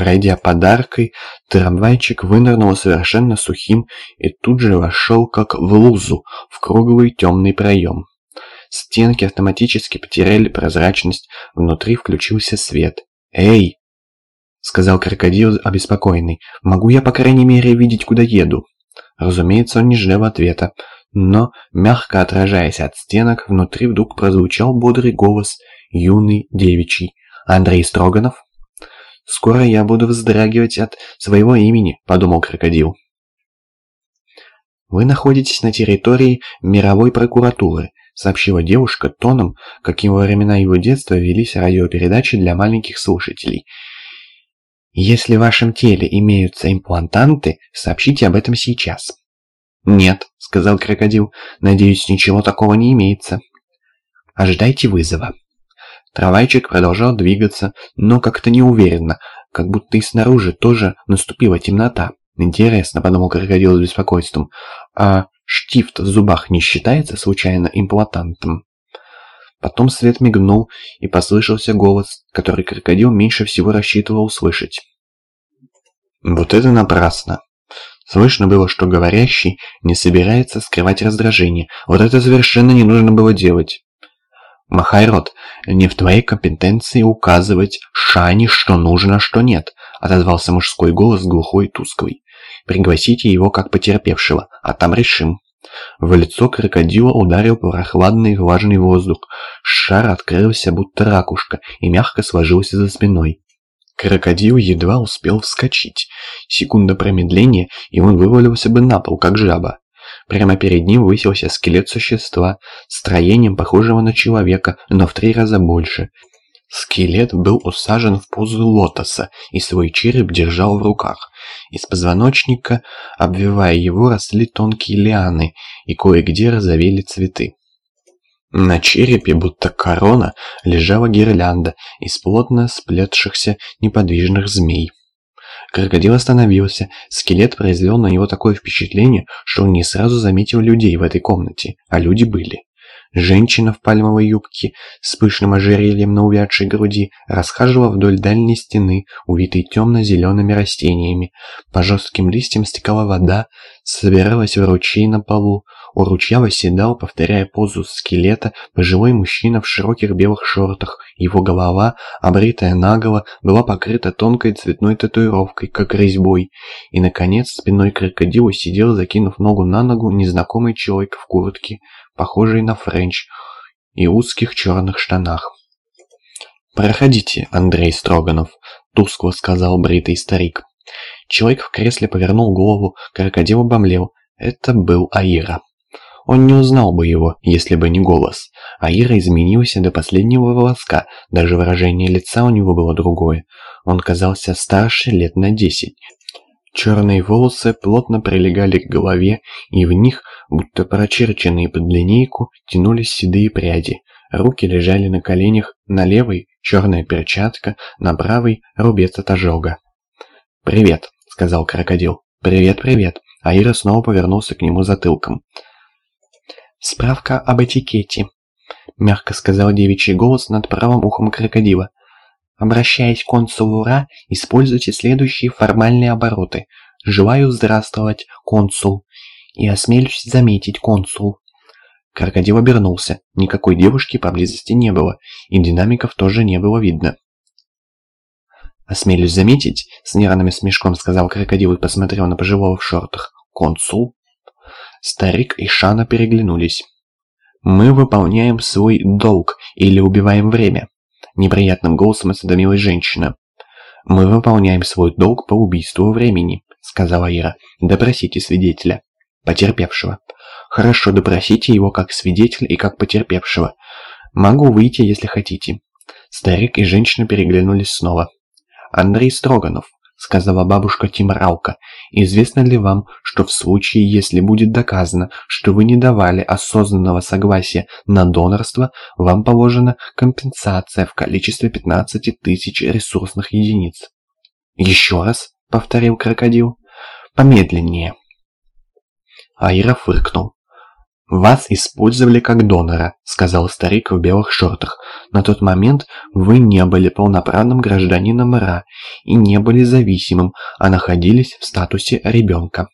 Пройдя подаркой, трамвайчик вынырнул совершенно сухим и тут же вошел, как в лузу, в круглый темный проем. Стенки автоматически потеряли прозрачность, внутри включился свет. «Эй!» — сказал крокодил обеспокоенный. «Могу я, по крайней мере, видеть, куда еду?» Разумеется, он не ждал ответа, но, мягко отражаясь от стенок, внутри вдруг прозвучал бодрый голос, юный, девичий. «Андрей Строганов?» «Скоро я буду вздрагивать от своего имени», — подумал крокодил. «Вы находитесь на территории мировой прокуратуры», — сообщила девушка тоном, каким во времена его детства велись радиопередачи для маленьких слушателей. «Если в вашем теле имеются имплантанты, сообщите об этом сейчас». «Нет», — сказал крокодил, — «надеюсь, ничего такого не имеется». «Ожидайте вызова». Трамвайчик продолжал двигаться, но как-то неуверенно, как будто и снаружи тоже наступила темнота. Интересно, подумал крокодил с беспокойством, а штифт в зубах не считается случайно имплантантом? Потом свет мигнул, и послышался голос, который крокодил меньше всего рассчитывал услышать. Вот это напрасно. Слышно было, что говорящий не собирается скрывать раздражение. Вот это совершенно не нужно было делать. «Махайрод, не в твоей компетенции указывать Шани, что нужно, а что нет», отозвался мужской голос глухой и тусклый. «Пригласите его как потерпевшего, а там решим». В лицо крокодила ударил прохладный влажный воздух. Шар открылся, будто ракушка, и мягко сложился за спиной. Крокодил едва успел вскочить. Секунда промедления, и он вывалился бы на пол, как жаба. Прямо перед ним высился скелет существа, строением похожего на человека, но в три раза больше. Скелет был усажен в позу лотоса и свой череп держал в руках. Из позвоночника, обвивая его, росли тонкие лианы, и кое-где разовели цветы. На черепе, будто корона, лежала гирлянда из плотно сплетшихся неподвижных змей. Крокодил остановился. Скелет произвел на него такое впечатление, что он не сразу заметил людей в этой комнате, а люди были. Женщина в пальмовой юбке с пышным ожерельем на увядшей груди расхаживала вдоль дальней стены, увитой темно-зелеными растениями. По жестким листьям стекала вода, собиралась в ручей на полу. У ручья восседал, повторяя позу скелета, пожилой мужчина в широких белых шортах. Его голова, обритая наголо, была покрыта тонкой цветной татуировкой, как резьбой. И, наконец, спиной крокодила сидел, закинув ногу на ногу, незнакомый человек в куртке похожий на френч, и узких черных штанах. «Проходите, Андрей Строганов», — тускло сказал бритый старик. Человек в кресле повернул голову, крокодил обомлел. Это был Аира. Он не узнал бы его, если бы не голос. Аира изменился до последнего волоска, даже выражение лица у него было другое. Он казался старше лет на десять. Черные волосы плотно прилегали к голове, и в них, будто прочерченные под линейку, тянулись седые пряди. Руки лежали на коленях, на левой – черная перчатка, на правой – рубец от ожога. «Привет», – сказал крокодил. «Привет, привет». Аира снова повернулся к нему затылком. «Справка об этикете», – мягко сказал девичий голос над правым ухом крокодила. Обращаясь к консулу Ра, используйте следующие формальные обороты. Желаю здравствовать, консул. И осмелюсь заметить, консул. Крокодил обернулся. Никакой девушки поблизости не было, и динамиков тоже не было видно. «Осмелюсь заметить», — с нервным смешком сказал крокодил и посмотрел на пожилого в шортах. «Консул?» Старик и Шана переглянулись. «Мы выполняем свой долг или убиваем время», Неприятным голосом осведомилась женщина. «Мы выполняем свой долг по убийству времени», — сказала Ира. «Допросите свидетеля». «Потерпевшего». «Хорошо, допросите его как свидетеля и как потерпевшего. Могу выйти, если хотите». Старик и женщина переглянулись снова. «Андрей Строганов», сказала бабушка Тимралка. «Известно ли вам, что в случае, если будет доказано, что вы не давали осознанного согласия на донорство, вам положена компенсация в количестве 15 тысяч ресурсных единиц?» «Еще раз», — повторил крокодил, — «помедленнее». Аира фыркнул. «Вас использовали как донора», — сказал старик в белых шортах. «На тот момент вы не были полноправным гражданином Ра и не были зависимым, а находились в статусе ребенка».